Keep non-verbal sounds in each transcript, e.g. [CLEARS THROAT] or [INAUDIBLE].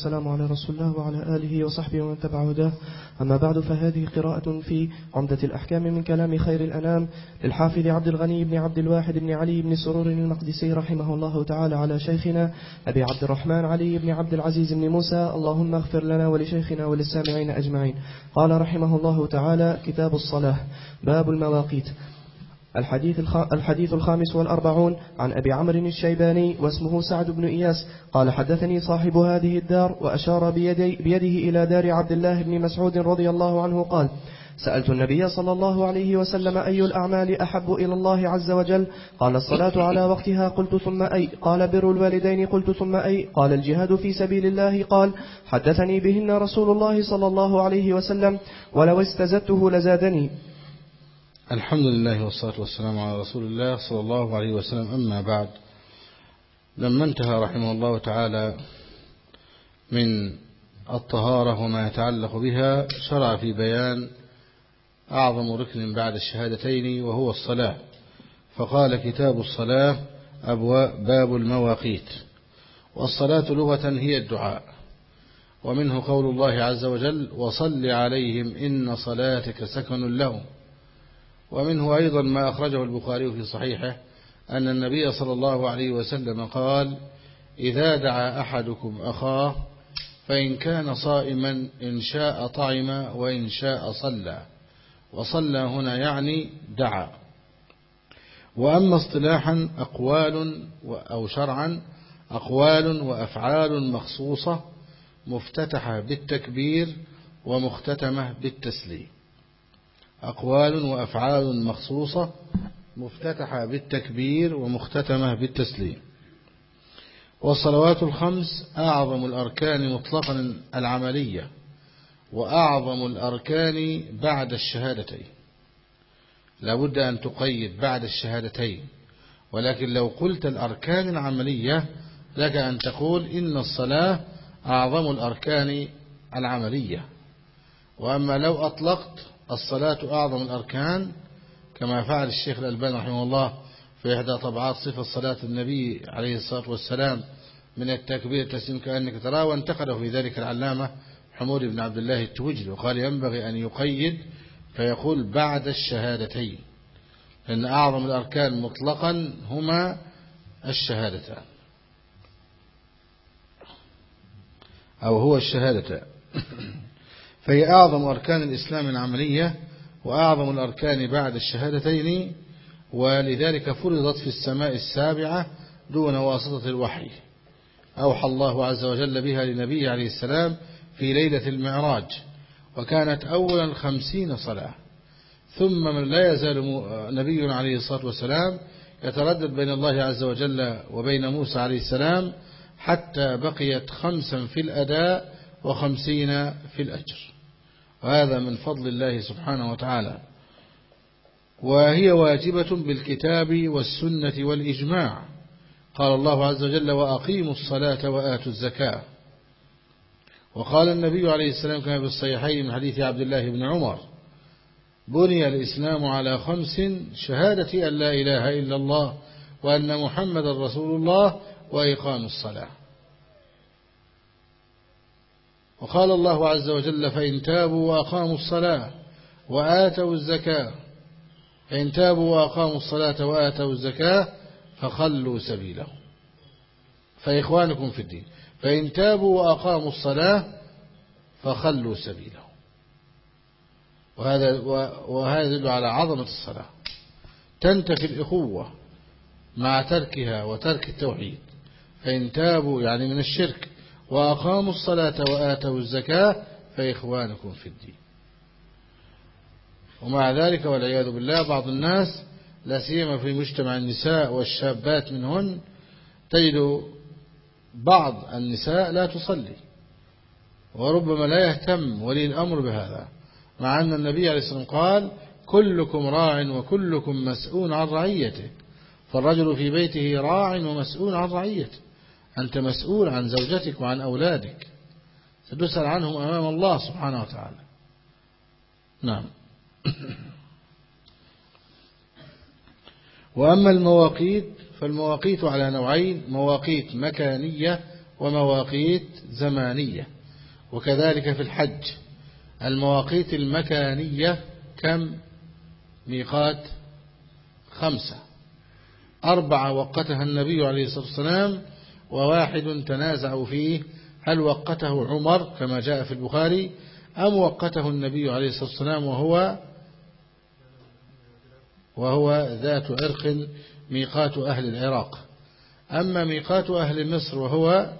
السلام على رسول الله وعلى آله وصحبه ومن تبع هداه. أما بعد فهذه قراءة في عمدة الأحكام من كلام خير الأنام للحافظ عبد الغني بن عبد الواحد بن علي بن سرور المقدسي رحمه الله تعالى على شيخنا أبي عبد الرحمن علي بن عبد العزيز بن موسى. اللهم اغفر لنا ولشيخنا وللسامعين أجمعين. قال رحمه الله تعالى كتاب الصلاة باب المواقيت. الحديث, الحديث الخامس والأربعون عن أبي عمرو الشيباني واسمه سعد بن إياس قال حدثني صاحب هذه الدار وأشار بيدي بيده إلى دار عبد الله بن مسعود رضي الله عنه قال سألت النبي صلى الله عليه وسلم أي الأعمال أحب إلى الله عز وجل؟ قال الصلاة على وقتها قلت ثم أي. قال بر الوالدين قلت ثم أي. قال الجهاد في سبيل الله. قال حدثني بهن رسول الله صلى الله عليه وسلم ولو استزدته لزادني. الحمد لله والصلاة والسلام على رسول الله صلى الله عليه وسلم. أما بعد لما انتهى رحمه الله تعالى من الطهارة وما يتعلق بها شرع في بيان أعظم ركن بعد الشهادتين وهو الصلاة. فقال كتاب الصلاة أبواب باب المواقيت. والصلاة لغة هي الدعاء ومنه قول الله عز وجل وصل عليهم إن صلاتك سكن لهم ومنه أيضا ما أخرجه البخاري في صحيحه أن النبي صلى الله عليه وسلم قال إذا دعا أحدكم أخاه فإن كان صائما إن شاء طعم وإن شاء صلى. وصلى هنا يعني دعا. وأما اصطلاحا أقوال أو شرعا أقوال وأفعال مخصوصة مفتتحة بالتكبير ومختتمة بالتسليم. أقوال وأفعال مخصوصة مفتتحة بالتكبير ومختتمة بالتسليم. والصلوات الخمس أعظم الأركان مطلقا العملية وأعظم الأركان بعد الشهادتين. لابد أن تقيد بعد الشهادتين ولكن لو قلت الأركان العملية لك أن تقول إن الصلاة أعظم الأركان العملية. وأما لو أطلقت الصلاة أعظم الأركان كما فعل الشيخ الألباني رحمه الله في إحدى طبعات صفة صلاة النبي عليه الصلاة والسلام من التكبير تسليم كأنك تراه وانتقده في ذلك العلامة حمود بن عبد الله التوجل وقال ينبغي أن يقيد فيقول بعد الشهادتين لأن أعظم الأركان مطلقا هما الشهادتان. أو هو الشهادتان. فهي أعظم أركان الإسلام العملية وأعظم الأركان بعد الشهادتين ولذلك فرضت في السماء السابعة دون واسطة الوحي. أوحى الله عز وجل بها لنبي عليه السلام في ليلة المعراج وكانت أولا خمسين صلاة. ثم من لا يزال نبي عليه الصلاة والسلام يتردد بين الله عز وجل وبين موسى عليه السلام حتى بقيت خمسا في الأداء وخمسين في الأجر. وهذا من فضل الله سبحانه وتعالى. وهي واجبة بالكتاب والسنة والإجماع. قال الله عز وجل وأقيموا الصلاة وآتوا الزكاة. وقال النبي عليه السلام كما في الصحيحين من حديث عبد الله بن عمر بني الإسلام على خمس شهادة أن لا إله إلا الله وأن محمد رسول الله وإقام الصلاة. وقال الله عز وجل فإن تابوا وأقاموا الصلاة وآتوا الزكاة. فإن تابوا وأقاموا الصلاة وآتوا الزكاة فخلوا سبيلهم. فإخوانكم في الدين فإن تابوا وأقاموا الصلاة فخلوا سبيلهم. وهذا وهذا يدل على عظمة الصلاة. تنتفي الإخوة مع تركها وترك التوحيد. فإن تابوا يعني من الشرك وأقاموا الصلاة وآتوا الزكاة فإخوانكم في الدين. ومع ذلك والعياذ بالله بعض الناس لا سيما في مجتمع النساء والشابات منهن تجد بعض النساء لا تصلي وربما لا يهتم ولي الأمر بهذا مع أن النبي عليه الصلاة والسلام قال كلكم راع وكلكم مسؤول عن رعيته فالرجل في بيته راع ومسؤول عن رعيته. أنت مسؤول عن زوجتك وعن أولادك. ستسأل عنهم أمام الله سبحانه وتعالى. نعم. [CLEARS THROAT] وأما المواقيت فالمواقيت على نوعين مواقيت مكانية ومواقيت زمانية. وكذلك في الحج. المواقيت المكانية كم؟ ميقات خمسة. أربعة وقتها النبي عليه الصلاة والسلام وواحد تنازع فيه هل وقته عمر كما جاء في البخاري أم وقته النبي عليه الصلاة والسلام وهو وهو ذات عرق ميقات أهل العراق. أما ميقات أهل مصر وهو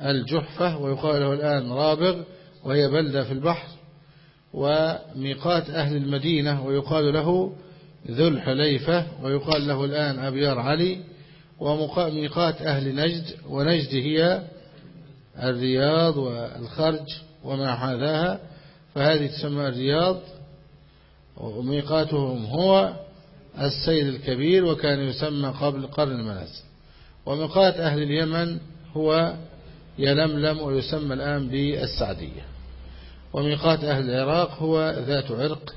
الجحفة ويقال له الآن رابغ وهي بلدة في البحر وميقات أهل المدينة ويقال له ذو الحليفة ويقال له الآن أبيار علي. وميقات أهل نجد ونجد هي الرياض والخرج وما حاذاها فهذه تسمى الرياض. وميقاتهم هو السيد الكبير وكان يسمى قبل قرن المنازل. وميقات أهل اليمن هو يلملم ويسمى الآن بالسعدية. وميقات أهل العراق هو ذات عرق.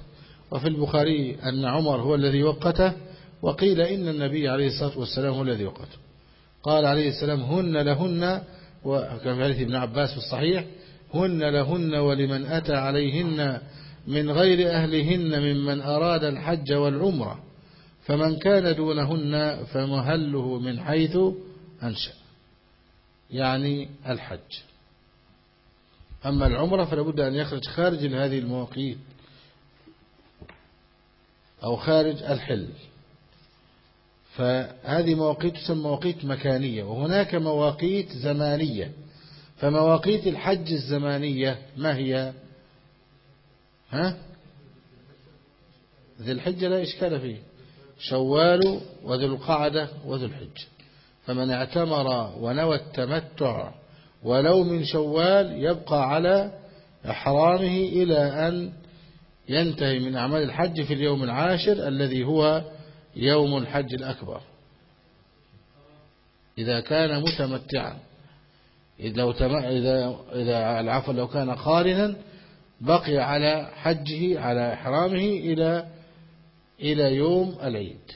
وفي البخاري أن عمر هو الذي وقته وقيل إن النبي عليه الصلاة والسلام هو الذي وقته قال عليه السلام هن لهن وكما في حديث ابن عباس في الصحيح هن لهن ولمن أتى عليهن من غير أهلهن ممن أراد الحج والعمرة. فمن كان دونهن فمهله من حيث أنشأ. يعني الحج. أما العمرة فلابد أن يخرج خارج هذه المواقيت أو خارج الحل. فهذه مواقيت تسمى مواقيت مكانية وهناك مواقيت زمانية. فمواقيت الحج الزمانية ما هي؟ ها؟ ذي الحجة لا إشكال فيه. شوال وذو القعدة وذو الحجة فمن اعتمر ونوى التمتع ولو من شوال يبقى على إحرامه إلى أن ينتهي من أعمال الحج في اليوم العاشر الذي هو يوم الحج الأكبر. إذا كان متمتعا إذا, إذا, إذا العفو لو كان قارنا بقي على حجه على إحرامه إلى إلى يوم العيد.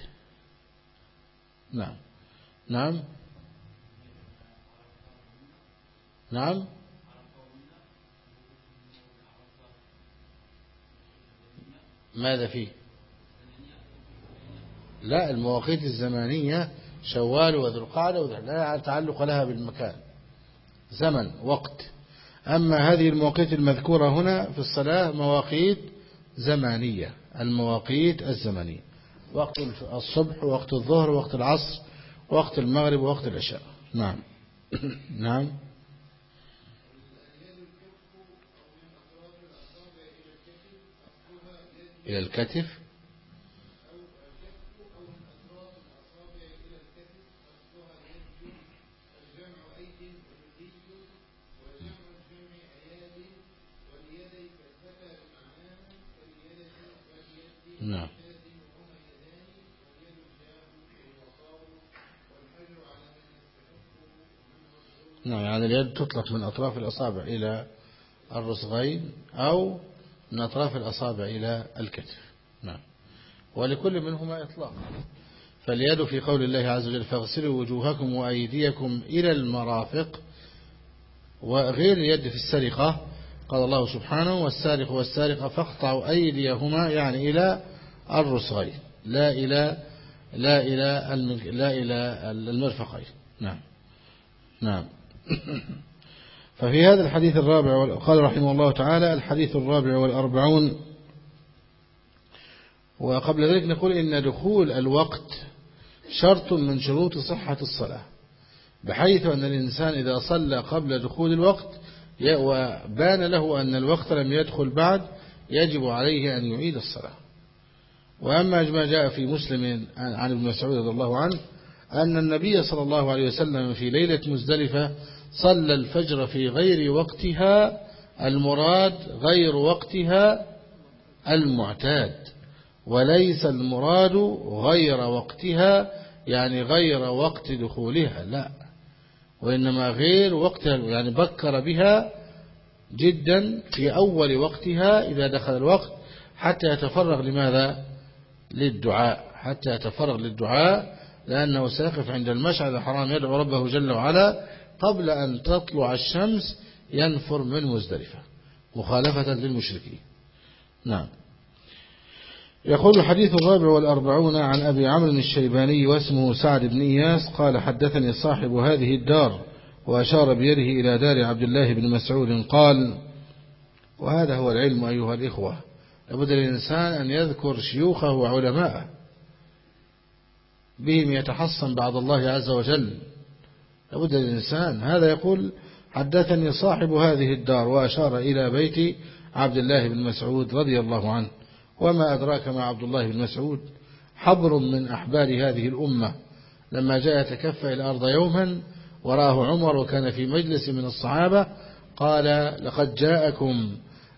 نعم. نعم. نعم. ماذا فيه؟ لا المواقيت الزمانية شوال وذو القعدة لا تعلق لها بالمكان. زمن وقت. أما هذه المواقيت المذكورة هنا في الصلاة مواقيت زمانية المواقيت الزمنية. وقت الصبح وقت الظهر وقت العصر وقت المغرب ووقت العشاء. نعم. [COUGHS] نعم. إلى الكتف؟ نعم. نعم يعني اليد تطلق من أطراف الأصابع إلى الرسغين أو من أطراف الأصابع إلى الكتف. نعم. ولكل منهما إطلاق. فاليد في قول الله عز وجل فاغسلوا وجوهكم وأيديكم إلى المرافق وغير اليد في السرقة قال الله سبحانه والسارق والسارقة فاقطعوا أيديهما يعني إلى الرسغين لا إلى لا إلى لا إلى المرفقين. نعم. نعم. [COUGHS] ففي هذا الحديث الرابع قال رحمه الله تعالى الحديث الرابع والأربعون. وقبل ذلك نقول إن دخول الوقت شرط من شروط صحة الصلاة بحيث أن الإنسان إذا صلى قبل دخول الوقت وبان له أن الوقت لم يدخل بعد يجب عليه أن يعيد الصلاة. وأما ما جاء في مسلم عن ابن مسعود رضي الله عنه أن النبي صلى الله عليه وسلم في ليلة مزدلفة صلى الفجر في غير وقتها المراد غير وقتها المعتاد وليس المراد غير وقتها يعني غير وقت دخولها لا وإنما غير وقتها يعني بكر بها جدا في أول وقتها إذا دخل الوقت حتى يتفرغ لماذا؟ للدعاء حتى يتفرغ للدعاء لأنه سيقف عند المشعر الحرام يدعو ربه جل وعلا قبل أن تطلع الشمس ينفر من مزدلفة. مخالفة للمشركين. نعم. يقول الحديث الرابع والأربعون عن أبي عمرو الشيباني واسمه سعد بن إياس قال حدثني صاحب هذه الدار وأشار بيده إلى دار عبد الله بن مسعود قال وهذا هو العلم أيها الإخوة لابد للإنسان أن يذكر شيوخه وعلماءه بهم يتحصن بعد الله عز وجل. لابد للإنسان. هذا يقول حدثني صاحب هذه الدار وأشار إلى بيت عبد الله بن مسعود رضي الله عنه. وما أدراك ما عبد الله بن مسعود؟ حبر من أحبار هذه الأمة. لما جاء يتكفى الأرض يوما وراه عمر وكان في مجلس من الصحابة قال لقد جاءكم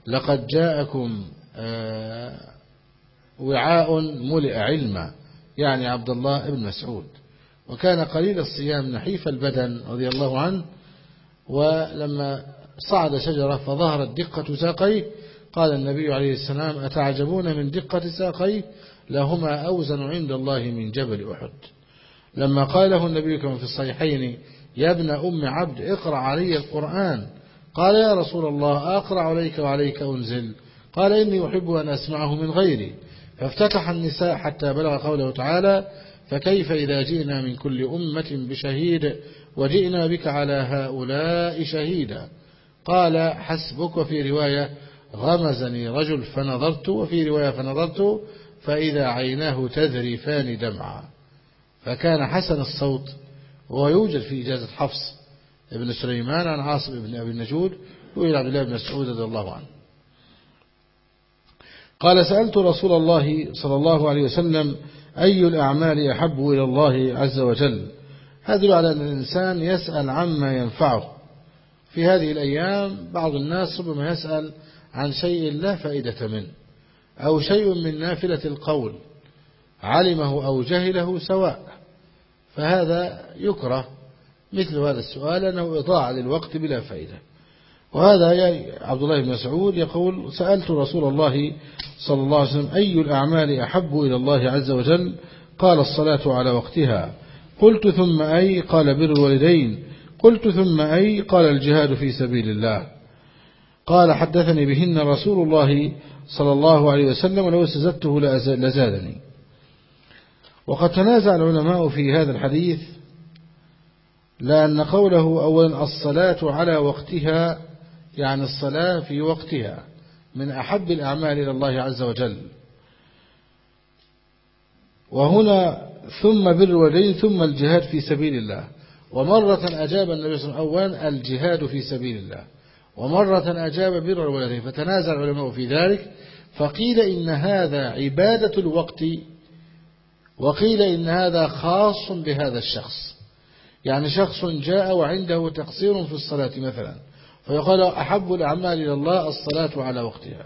لقد جاءكم وعاء ملئ علما يعني عبد الله بن مسعود. وكان قليل الصيام نحيف البدن رضي الله عنه ولما صعد شجرة فظهرت دقة ساقيه. قال النبي عليه السلام أتعجبون من دقة ساقيه؟ لهما أوزن عند الله من جبل أحد. لما قال له النبي كما في الصحيحين يا ابن أم عبد اقرأ علي القرآن. قال يا رسول الله أقرأ عليك وعليك أنزل. قال إني أحب أن أسمعه من غيري. فافتتح النساء حتى بلغ قوله تعالى فكيف إذا جئنا من كل أمة بشهيد وجئنا بك على هؤلاء شهيدا. قال حسبك وفي رواية غمزني رجل فنظرت وفي رواية فنظرت فإذا عيناه تذرفان دمعا. فكان حسن الصوت وهو يوجد في إجازة حفص ابن سليمان عن عاصم بن أبي النجود وإلى عبد الله بن مسعود رضي الله عنه. قال سألت رسول الله صلى الله عليه وسلم أي الأعمال أحب إلى الله عز وجل؟ هذا على أن الإنسان يسأل عما ينفعه. في هذه الأيام بعض الناس ربما يسأل عن شيء لا فائدة منه أو شيء من نافلة القول علمه أو جهله سواء. فهذا يكره مثل هذا السؤال أنه إضاعة للوقت بلا فائدة. وهذا يا عبد الله بن مسعود يقول سألت رسول الله صلى الله عليه وسلم أي الأعمال أحب إلى الله عز وجل؟ قال الصلاة على وقتها. قلت ثم أي؟ قال بر الوالدين. قلت ثم أي؟ قال الجهاد في سبيل الله. قال حدثني بهن رسول الله صلى الله عليه وسلم ولو استزدته لزادني. وقد تنازع العلماء في هذا الحديث لأن قوله أولا الصلاة على وقتها يعني الصلاة في وقتها من أحب الأعمال إلى الله عز وجل. وهنا ثم بر الوالدين ثم الجهاد في سبيل الله. ومرة أجاب النبي صلى الله عليه وسلم أولا الجهاد في سبيل الله. ومرة أجاب بر الوالدين فتنازع العلماء في ذلك. فقيل إن هذا عبادة الوقت وقيل إن هذا خاص بهذا الشخص. يعني شخص جاء وعنده تقصير في الصلاة مثلا. فيقال أحب الأعمال إلى الله الصلاة على وقتها.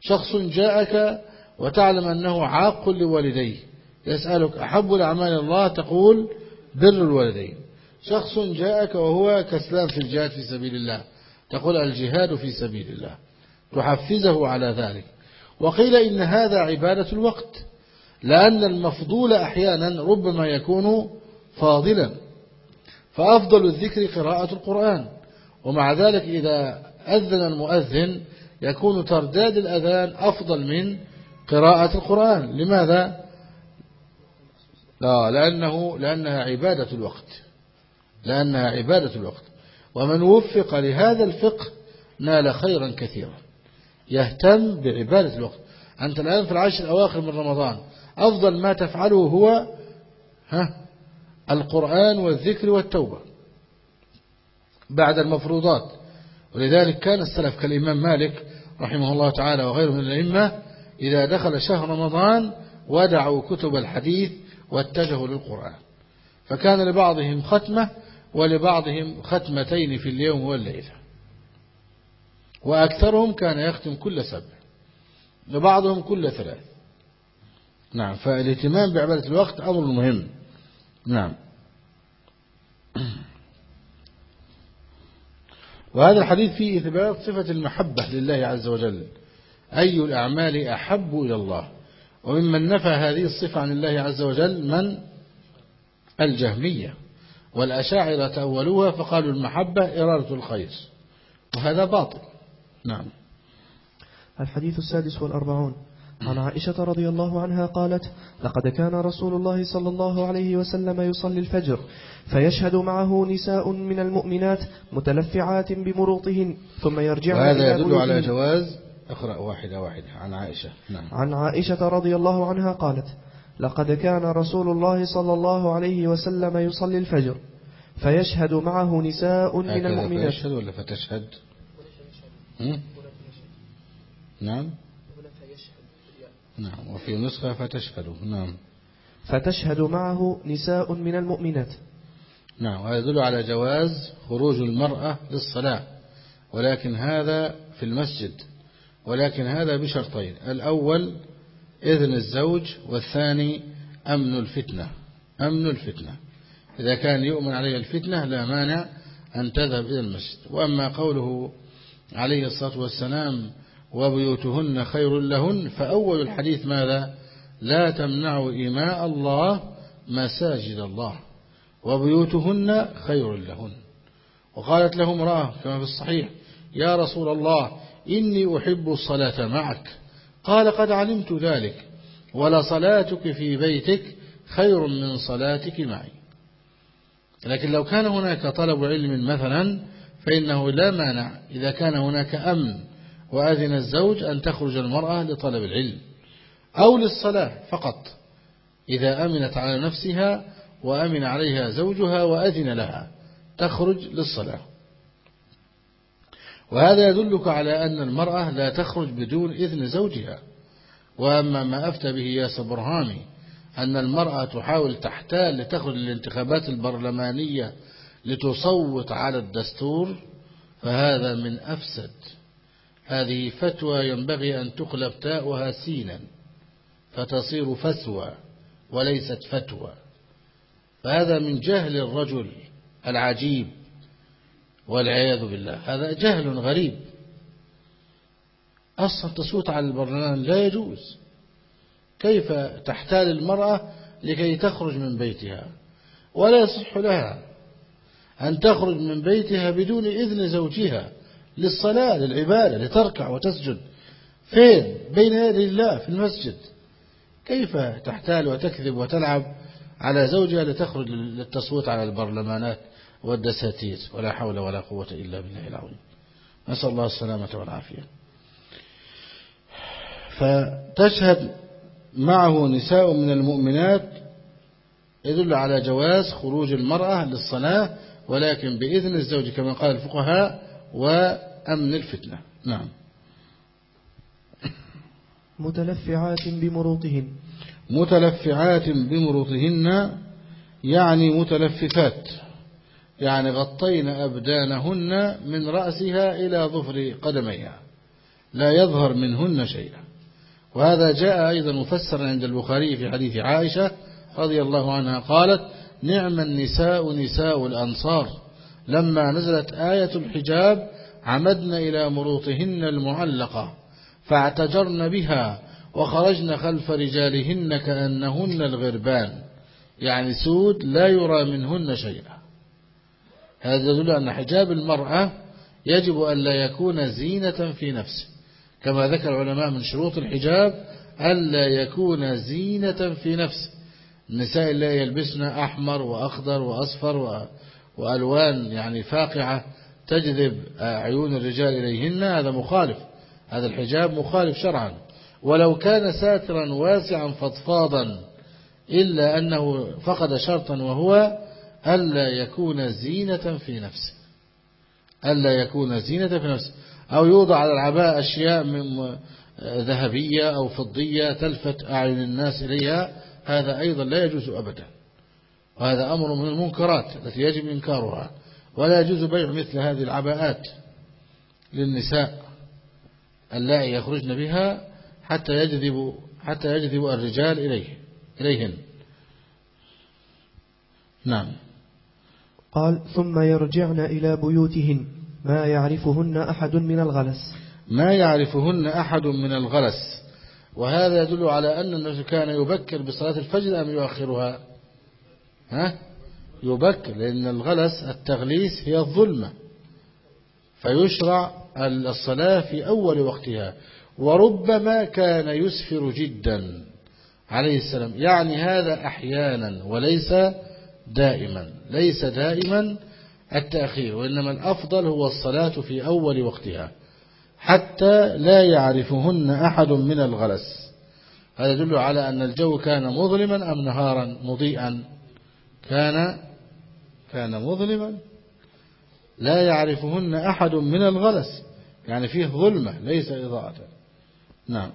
شخص جاءك وتعلم أنه عاق لوالديه. يسألك أحب الأعمال إلى الله؟ تقول بر الوالدين. شخص جاءك وهو كسلان في الجهاد في سبيل الله. تقول الجهاد في سبيل الله. تحفزه على ذلك. وقيل إن هذا عبادة الوقت. لأن المفضول أحيانا ربما يكون فاضلا. فأفضل الذكر قراءة القرآن. ومع ذلك إذا أذن المؤذن يكون ترداد الأذان أفضل من قراءة القرآن. لماذا؟ لا لأنه لأنها عبادة الوقت. لأنها عبادة الوقت. ومن وفق لهذا الفقه نال خيرا كثيرا. يهتم بعبادة الوقت. أنت الآن في العشر الأواخر من رمضان أفضل ما تفعله هو ها القرآن والذكر والتوبة. بعد المفروضات. ولذلك كان السلف كالإمام مالك رحمه الله تعالى وغيره من الأئمة إذا دخل شهر رمضان ودعوا كتب الحديث واتجهوا للقرآن. فكان لبعضهم ختمة ولبعضهم ختمتين في اليوم والليلة. وأكثرهم كان يختم كل سبع. وبعضهم كل ثلاث. نعم فالاهتمام بعبادة الوقت أمر مهم. نعم. وهذا الحديث فيه إثبات صفة المحبة لله عز وجل. أي الأعمال أحب إلى الله. وممن نفى هذه الصفة عن الله عز وجل من؟ الجهمية. والأشاعرة تأولوها فقالوا المحبة إرادة الخير. وهذا باطل. نعم. الحديث السادس والأربعون. عن عائشة رضي الله عنها قالت لقد كان رسول الله صلى الله عليه وسلم يصلي الفجر فيشهد معه نساء من المؤمنات متلفعات بمروطهن ثم يرجعن وهذا يدل على جواز اقرأ واحدة واحدة عن عائشة. نعم. عن عائشة رضي الله عنها قالت لقد كان رسول الله صلى الله عليه وسلم يصلي الفجر فيشهد معه نساء من المؤمنات. فيشهد ولا فتشهد؟ نعم. نعم وفي نسخة فتشهد. نعم. فتشهد معه نساء من المؤمنات. نعم وهذا يدل على جواز خروج المرأة للصلاة. ولكن هذا في المسجد. ولكن هذا بشرطين. الأول إذن الزوج والثاني أمن الفتنة. أمن الفتنة. إذا كان يؤمن عليه الفتنة لا مانع أن تذهب إلى المسجد. وأما قوله عليه الصلاة والسلام وبيوتهن خير لهن فأول الحديث ماذا؟ لا تمنعوا إماء الله مساجد الله وبيوتهن خير لهن. وقالت له امرأة كما في الصحيح يا رسول الله إني أحب الصلاة معك. قال قد علمت ذلك ولصلاتك في بيتك خير من صلاتك معي. لكن لو كان هناك طلب علم مثلا فإنه لا مانع إذا كان هناك أمن. وأذن الزوج أن تخرج المرأة لطلب العلم أو للصلاة فقط إذا أمنت على نفسها وأمن عليها زوجها وأذن لها تخرج للصلاة. وهذا يدلك على أن المرأة لا تخرج بدون إذن زوجها. وأما ما أفتى به ياس برهامي أن المرأة تحاول تحتال لتخرج للانتخابات البرلمانية لتصوت على الدستور فهذا من أفسد هذه فتوى ينبغي أن تقلب تاؤها سينا فتصير فسوى وليست فتوى. فهذا من جهل الرجل العجيب والعياذ بالله. هذا جهل غريب. أصلا تصوت على البرلمان لا يجوز. كيف تحتال المرأة لكي تخرج من بيتها؟ ولا يصح لها أن تخرج من بيتها بدون إذن زوجها. للصلاة للعبادة لتركع وتسجد. فين؟ بين يدي الله في المسجد. كيف تحتال وتكذب وتلعب؟ على زوجها لتخرج للتصويت على البرلمانات والدساتير. ولا حول ولا قوة إلا بالله العظيم. نسأل الله السلامة والعافية. فتشهد معه نساء من المؤمنات يدل على جواز خروج المرأة للصلاة ولكن بإذن الزوج كما قال الفقهاء وأمن الفتنة. نعم. [LAUGHS] متلفعات بمروطهن. متلفعات بمروطهن يعني متلففات. يعني غطين أبدانهن من رأسها إلى ظفر قدميها. لا يظهر منهن شيئا. وهذا جاء أيضا مفسرا عند البخاري في حديث عائشة رضي الله عنها قالت نعم النساء نساء الأنصار. لما نزلت آية الحجاب عمدن إلى مروطهن المعلقة فاعتجرن بها وخرجن خلف رجالهن كأنهن الغربان. يعني سود لا يرى منهن شيئا. هذا يدل أن حجاب المرأة يجب أن لا يكون زينة في نفسه. كما ذكر العلماء من شروط الحجاب ألا يكون زينة في نفسه. النساء لا يلبسن أحمر وأخضر وأصفر وألوان يعني فاقعة تجذب عيون الرجال إليهن هذا مخالف. هذا الحجاب مخالف شرعا. ولو كان ساترا واسعا فضفاضا إلا أنه فقد شرطا وهو ألا يكون زينة في نفسه. ألا يكون زينة في نفسه. أو يوضع على العباء أشياء من ذهبية أو فضية تلفت أعين الناس إليها هذا أيضا لا يجوز أبدا. وهذا أمر من المنكرات التي يجب إنكارها. ولا يجوز بيع مثل هذه العباءات للنساء اللائي يخرجن بها حتى يجذب حتى يجذب الرجال إليه إليهن. نعم. قال ثم يرجعن إلى بيوتهن. ما يعرفهن أحد من الغلس. ما يعرفهن أحد من الغلس. وهذا يدل على أن النبي كان يبكر بصلاة الفجر أم يؤخرها؟ ها؟ يبكر لأن الغلس التغليس هي الظلمة. فيشرع الصلاة في أول وقتها. وربما كان يسفر جدا عليه السلام. يعني هذا أحيانا وليس دائما. ليس دائما التأخير وإنما الأفضل هو الصلاة في أول وقتها. حتى لا يعرفهن أحد من الغلس. هذا يدل على أن الجو كان مظلما أم نهارا مضيئا. كان كان مظلما لا يعرفهن أحد من الغلس. يعني فيه ظلمة ليس إضاءة. نعم.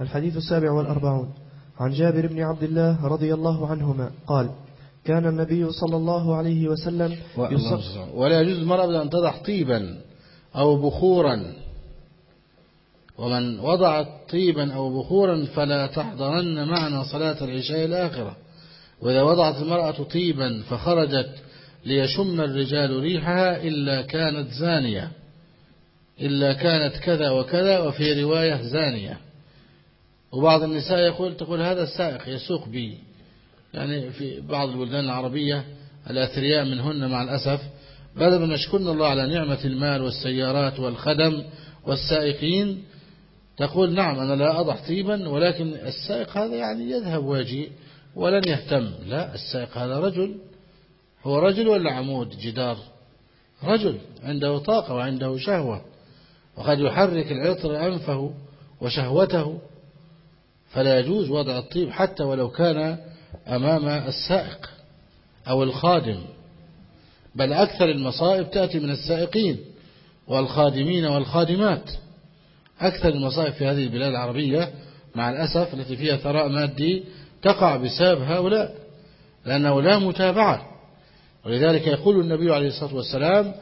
الحديث السابع والأربعون. عن جابر بن عبد الله رضي الله عنهما قال كان النبي صلى الله عليه وسلم ولا يجوز المرأة أن تضع طيبا أو بخورا. ومن وضعت طيبا أو بخورا فلا تحضرن معنا صلاة العشاء الآخرة. وإذا وضعت المرأة طيبا فخرجت ليشم الرجال ريحها إلا كانت زانية إلا كانت كذا وكذا وفي رواية زانية. وبعض النساء يقول تقول هذا السائق يسوق بي. يعني في بعض البلدان العربية الأثرياء منهن مع الأسف بدل من نشكرنا الله على نعمة المال والسيارات والخدم والسائقين. تقول نعم أنا لا أضع طيبا ولكن السائق هذا يعني يذهب ويجي ولن يهتم. لا السائق هذا رجل. هو رجل ولا عمود؟ جدار. رجل. عنده طاقة وعنده شهوة. وقد يحرك العطر أنفه وشهوته. فلا يجوز وضع الطيب حتى ولو كان أمام السائق أو الخادم. بل أكثر المصائب تأتي من السائقين والخادمين والخادمات. أكثر المصائب في هذه البلاد العربية مع الأسف التي فيها ثراء مادي تقع بسبب هؤلاء لأنه لا متابعة. ولذلك يقول النبي عليه الصلاة والسلام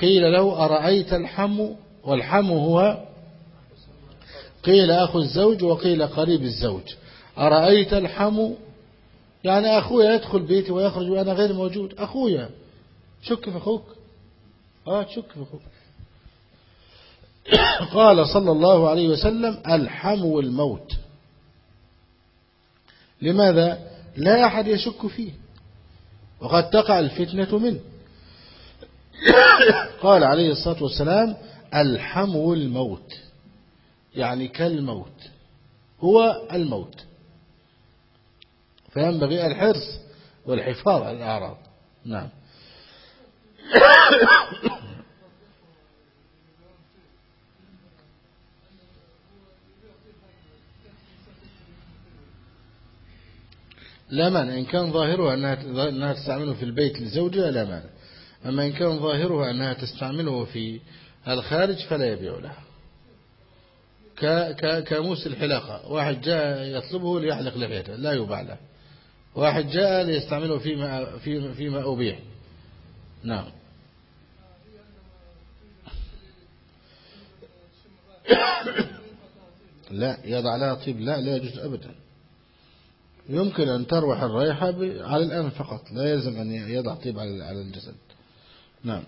قيل له أرأيت الحم؟ والحم هو قيل أخو الزوج وقيل قريب الزوج أرأيت الحم؟ يعني أخويا يدخل بيتي ويخرج وأنا غير موجود. أخويا شك في أخوك؟ آه شك في أخوك. [COUGHS] قال صلى الله عليه وسلم الحمو الموت لماذا لا أحد يشك فيه؟ وقد تقع الفتنة منه. [COUGHS] قال عليه الصلاة والسلام الحمو الموت. يعني كالموت. هو الموت. فينبغي الحرص والحفاظ على الأعراض. نعم. [COUGHS] لا مانع. إن كان ظاهرها أنها أنها تستعمله في البيت لزوجها لا مانع. أما إن كان ظاهرها أنها تستعمله في الخارج فلا يبيع لها. كموس الحلاقة. واحد جاء يطلبه ليحلق لحيته لا يباع له. واحد جاء ليستعمله فيما, فيما أبيع. نعم. [COUGHS] لا يضع لها طيب. لا لا يجوز أبدا. يمكن أن تروح الرائحة على الأنف فقط لا يلزم أن يضع طيب على الجسد. نعم.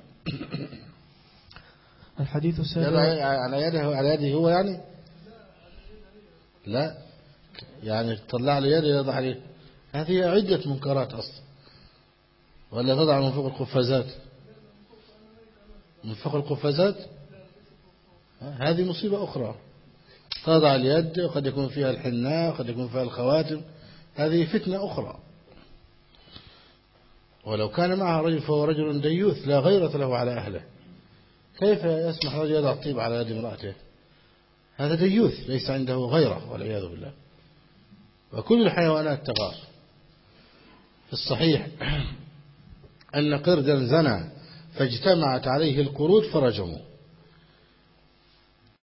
الحديث السابع. على يده على يده هو يعني؟ لا. يعني تطلع له يده يضع عليه. هذه عدة منكرات أصلا. ولا تضع من فوق القفازات؟ من فوق القفازات؟ هذه مصيبة أخرى. تضع اليد قد يكون فيها الحناء قد يكون فيها الخواتم. هذه فتنة أخرى. ولو كان معها رجل فهو رجل ديوث لا غيرة له على أهله. كيف يسمح رجل يضع الطيب على يد امرأته؟ هذا ديوث ليس عنده غيرة والعياذ بالله. وكل الحيوانات تغار. في الصحيح أن قردا زنى فاجتمعت عليه القرود فرجموا.